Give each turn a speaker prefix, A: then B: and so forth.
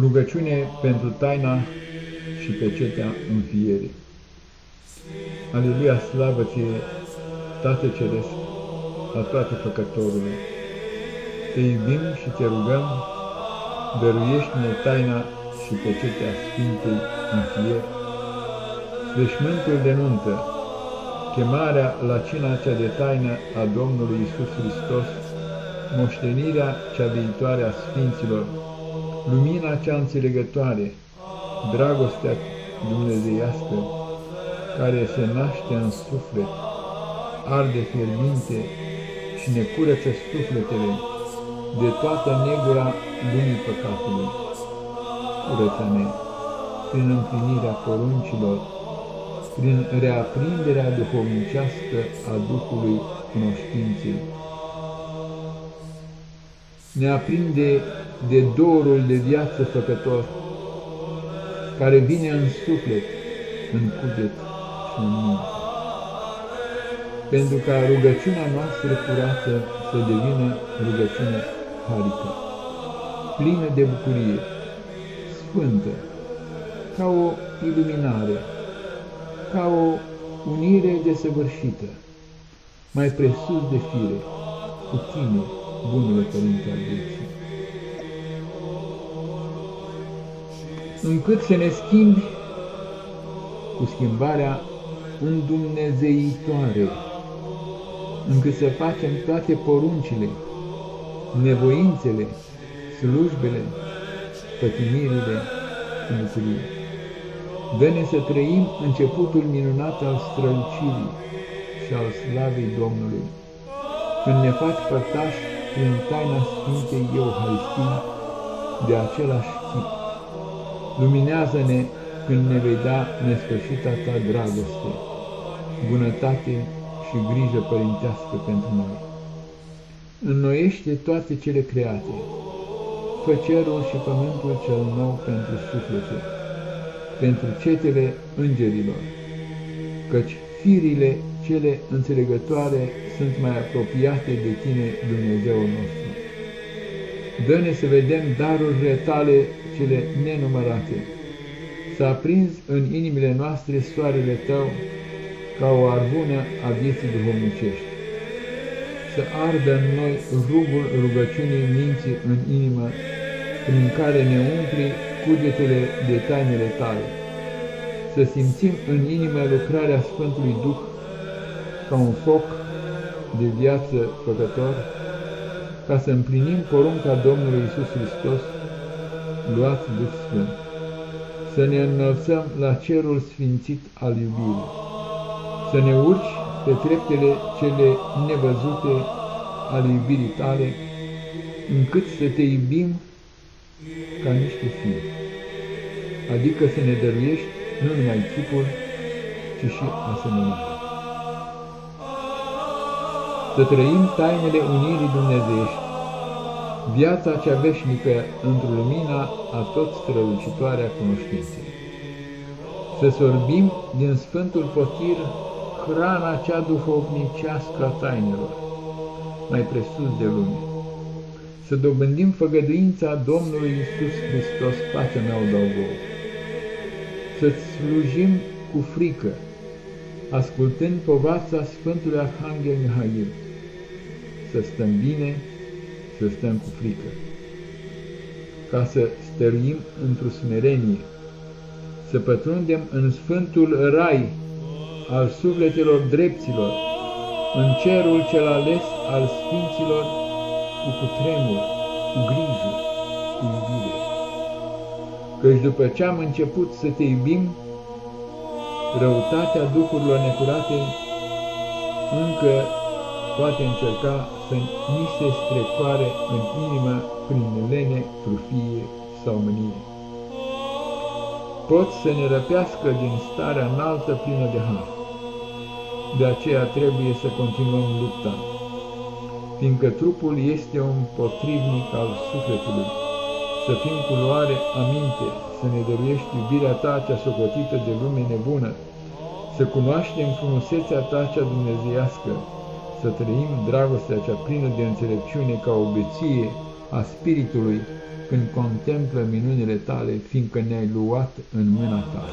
A: Rugăciune pentru taina și pecetea înfierii. Aleluia, slavă ție, Tată Ceresc, la toate făcătorule. Te iubim și te rugăm, dăruiește-ne taina și pecetea Sfintei Înfier, veșmântul de nuntă, chemarea la cina cea de taină a Domnului Isus Hristos, moștenirea cea viitoare a Sfinților, lumina cea înțelegătoare, dragostea dumnezeiască, care se naște în suflet, arde fierbinte și ne curăță sufletele de toată negura lumii păcatului. Curăță-ne prin împlinirea poruncilor, prin reaprinderea duhovnicească a Duhului cunoștinței. Ne aprinde de dorul de viață făcător, care vine în suflet, în cuget și în minte. Pentru ca rugăciunea noastră curată să devină rugăciune harică, plină de bucurie, sfântă, ca o iluminare, ca o unire desăvârșită, mai presus de fire, cu tine, bunule Părinte al vieții. încât să ne schimbi cu schimbarea îndumnezeitoare, încât să facem toate poruncile, nevoințele, slujbele, pătimirile cu bucurie. Dă-ne să trăim începutul minunat al strălucirii și al slavei Domnului, când ne faci părtași prin taina Sfintei Euharistii de același chip. Luminează-ne când ne vei da nesfârșita ta dragoste, bunătate și grijă părintească pentru noi. Înnoiește toate cele create, fă cerul și pământul cel nou pentru suflete, pentru cetele îngerilor, căci firile cele înțelegătoare sunt mai apropiate de tine, Dumnezeul nostru. Dă-ne să vedem darurile tale cele nenumărate. S-a prins în inimile noastre soarele Tău ca o arbună a vieții duhovnicești. Să ardă în noi rugul rugăciunii minții în inimă, prin care ne umpli cugetele de tainele Tale. Să simțim în inimă lucrarea Sfântului Duh ca un foc de viață făcător, ca să împlinim porunca Domnului Isus Hristos, luați Duh Sfânt, să ne înălțăm la cerul sfințit al iubirii, să ne urci pe treptele cele nevăzute ale iubirii tale, încât să te iubim ca niște fii, adică să ne dăruiești nu numai chipul, ci și asemănarea. Să trăim tainele unirii dumnezeiești, viața cea veșnică într-o lumina a tot strălucitoarea cunoștinței. Să sorbim din Sfântul Potir hrana cea duhovnicească a tainelor, mai presus de lume. Să dobândim făgăduința Domnului Isus Hristos, pacea mea o dau vouă. Să-ți slujim cu frică, ascultând povața Sfântului Arhanghel Mihail, să stăm bine, să stăm cu frică, ca să stăruim într-o smerenie, să pătrundem în sfântul rai al sufletelor dreptilor, în cerul cel ales al sfinților, cu cutremur, cu grijă, cu iubire. Căci după ce am început să te iubim, răutatea duhurilor necurate încă poate încerca să ni se strecoare în inimă prin lene, trufie sau mânie. Pot să ne răpească din starea înaltă plină de har. De aceea trebuie să continuăm lupta, fiindcă trupul este un potrivnic al sufletului, să fim cu luare aminte, să ne dăruiești iubirea ta cea socotită de lume nebună, să cunoaștem frumusețea ta cea dumnezeiască, să trăim dragostea cea plină de înțelepciune ca o beție a Spiritului când contemplă minunile tale, fiindcă ne-ai luat în mâna ta.